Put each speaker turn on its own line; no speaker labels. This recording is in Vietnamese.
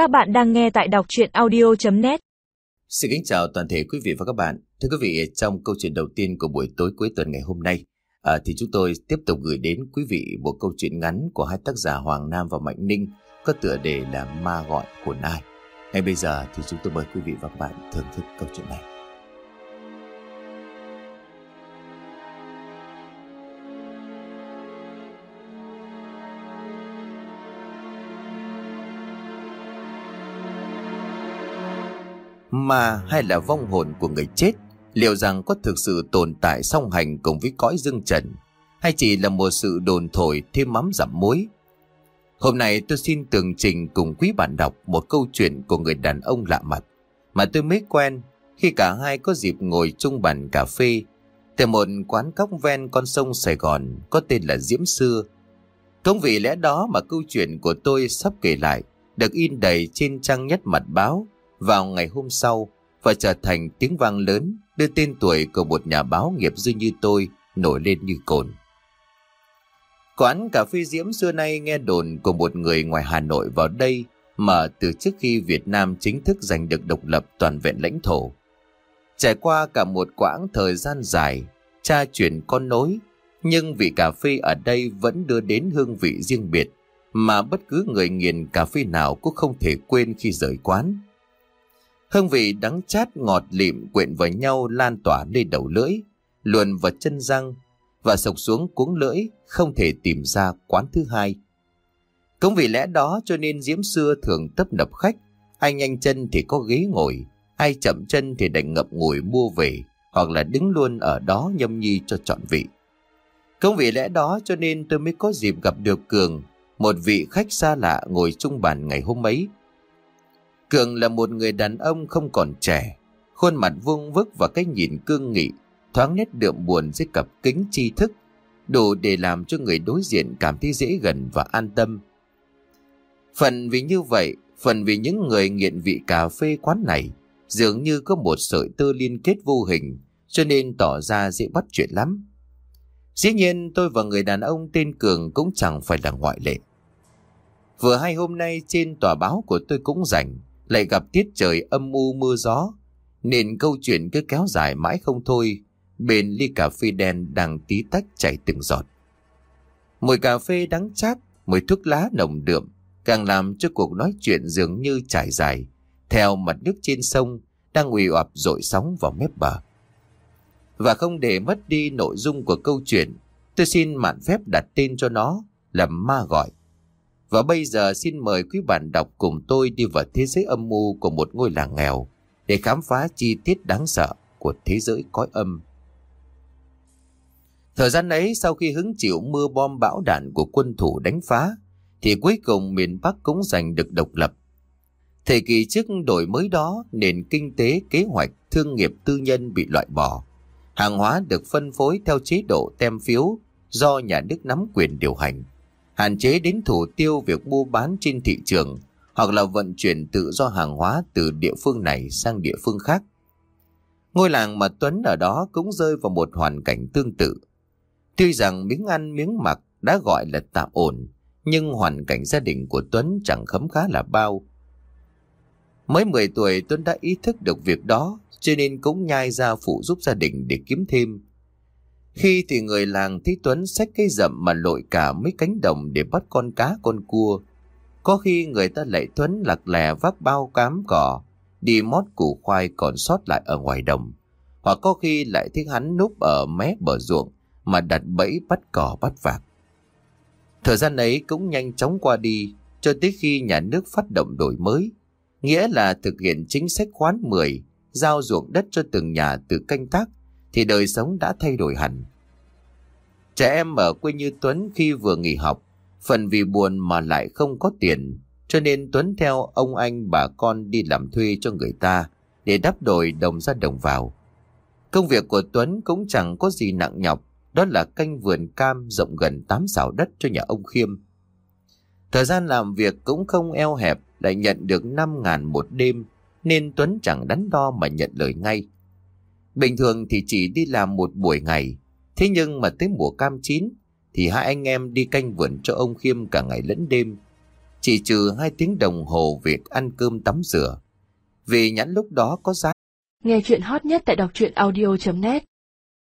Các bạn đang nghe tại đọc chuyện audio.net
Xin kính chào toàn thể quý vị và các bạn. Thưa quý vị, trong câu chuyện đầu tiên của buổi tối cuối tuần ngày hôm nay, à, thì chúng tôi tiếp tục gửi đến quý vị một câu chuyện ngắn của hai tác giả Hoàng Nam và Mạnh Ninh có tựa đề là Ma Gọi của Nai. Ngay bây giờ thì chúng tôi mời quý vị và các bạn thưởng thức câu chuyện này. Ma hay là vong hồn của người chết, liệu rằng có thực sự tồn tại song hành cùng với cõi dương trần, hay chỉ là một sự đồn thổi thêm mắm giảm muối hôm nay tôi xin tường trình cùng quý bạn đọc một câu chuyện của người đàn ông lạ mặt mà tôi mới quen khi cả hai có dịp ngồi chung bàn cà phê tại một quán cóc ven con sông Sài Gòn có tên là Diễm Xưa. cũng vì lẽ đó mà câu chuyện của tôi sắp kể lại được in đầy trên trang nhất mặt báo vào ngày hôm sau và trở thành tiếng vang lớn đưa tên tuổi của một nhà báo nghiệp dư như tôi nổi lên như cồn. Quán cà phê Diễm xưa nay nghe đồn của một người ngoài Hà Nội vào đây mở từ trước khi Việt Nam chính thức giành được độc lập toàn vẹn lãnh thổ. Trải qua cả một quãng thời gian dài, cha chuyển con nối, nhưng vị cà phê ở đây vẫn đưa đến hương vị riêng biệt mà bất cứ người nghiền cà phê nào cũng không thể quên khi rời quán. Hương vị đắng chát ngọt lịm quyện vào nhau lan tỏa lên đầu lưỡi, luồn vào chân răng và sộc xuống cuống lưỡi không thể tìm ra quán thứ hai. Cũng vì lẽ đó cho nên Diễm xưa thường tấp nập khách, ai nhanh chân thì có ghế ngồi, ai chậm chân thì đành ngập ngùi mua về hoặc là đứng luôn ở đó nhâm nhi cho trọn vị. Cũng vì lẽ đó cho nên tôi mới có dịp gặp được Cường, một vị khách xa lạ ngồi chung bàn ngày hôm ấy. Cường là một người đàn ông không còn trẻ, khuôn mặt vuông vức và cái nhìn cương nghị, thoáng nét đượm buồn dưới cặp kính tri thức, đủ để làm cho người đối diện cảm thấy dễ gần và an tâm. Phần vì như vậy, phần vì những người nghiện vị cà phê quán này dường như có một sợi tơ liên kết vô hình, cho nên tỏ ra dễ bắt chuyện lắm. Dĩ nhiên tôi và người đàn ông tên Cường cũng chẳng phải là ngoại lệ. Vừa hay hôm nay trên tòa báo của tôi cũng rảnh, lại gặp tiết trời âm u mưa gió, nên câu chuyện cứ kéo dài mãi không thôi, bên ly cà phê đen đang tí tách chảy từng giọt. Mùi cà phê đắng chát, mùi thuốc lá nồng đượm, càng làm cho cuộc nói chuyện dường như trải dài, theo mặt nước trên sông đang ủy oạp dội sóng vào mép bờ. Và không để mất đi nội dung của câu chuyện, tôi xin mạn phép đặt tên cho nó là Ma Gọi. Và bây giờ xin mời quý bạn đọc cùng tôi đi vào thế giới âm mưu của một ngôi làng nghèo để khám phá chi tiết đáng sợ của thế giới cõi âm. Thời gian ấy, sau khi hứng chịu mưa bom bão đạn của quân thủ đánh phá, thì cuối cùng miền Bắc cũng giành được độc lập. Thời kỳ trước đổi mới đó, nền kinh tế, kế hoạch, thương nghiệp tư nhân bị loại bỏ. Hàng hóa được phân phối theo chế độ, tem phiếu do nhà nước nắm quyền điều hành hạn chế đến thủ tiêu việc mua bán trên thị trường hoặc là vận chuyển tự do hàng hóa từ địa phương này sang địa phương khác. Ngôi làng mà Tuấn ở đó cũng rơi vào một hoàn cảnh tương tự. Tuy rằng miếng ăn miếng mặc đã gọi là tạm ổn, nhưng hoàn cảnh gia đình của Tuấn chẳng khấm khá là bao. Mới 10 tuổi Tuấn đã ý thức được việc đó, cho nên cũng nhai ra phụ giúp gia đình để kiếm thêm. Khi thì người làng thấy Tuấn xách cây rậm mà lội cả mấy cánh đồng để bắt con cá con cua. Có khi người ta lại Tuấn lạc lè vác bao cám cỏ, đi mót củ khoai còn sót lại ở ngoài đồng. Hoặc có khi lại thấy hắn núp ở mé bờ ruộng mà đặt bẫy bắt cỏ bắt vạc. Thời gian ấy cũng nhanh chóng qua đi cho tới khi nhà nước phát động đổi mới, nghĩa là thực hiện chính sách khoán 10, giao ruộng đất cho từng nhà từ canh tác thì đời sống đã thay đổi hẳn. Trẻ em ở quê như Tuấn khi vừa nghỉ học, phần vì buồn mà lại không có tiền, cho nên Tuấn theo ông anh bà con đi làm thuê cho người ta để đắp đổi đồng ra đồng vào. Công việc của Tuấn cũng chẳng có gì nặng nhọc, đó là canh vườn cam rộng gần 8 xảo đất cho nhà ông Khiêm. Thời gian làm việc cũng không eo hẹp, lại nhận được 5 ngàn một đêm, nên Tuấn chẳng đắn đo mà nhận lời ngay. Bình thường thì chỉ đi làm một buổi ngày, thế nhưng mà tới mùa cam chín, thì hai anh em đi canh vườn cho ông Khiêm cả ngày lẫn đêm. chỉ trừ hai tiếng đồng hồ việc ăn cơm tắm rửa. Vì nhãn lúc đó có giá
Nghe chuyện hot nhất tại đọc truyện audio.net